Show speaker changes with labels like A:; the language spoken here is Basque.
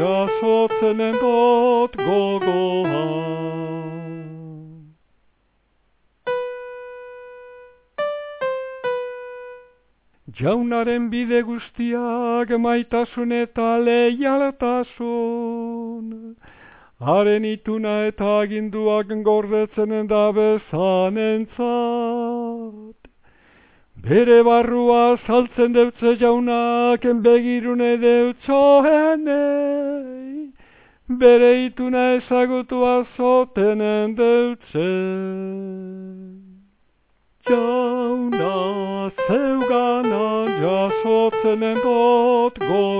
A: jasotzen dut gogoa. Jaunaren bide guztiak maitasun eta leialtasun, haren ituna eta aginduak gordetzen da bezanentzat. Bere barrua saltzen deutze jaunak begirune deutzoenei, bere ituna ezagutu azotenen deutze. Jauna zeugana jasotzen dut gogoa.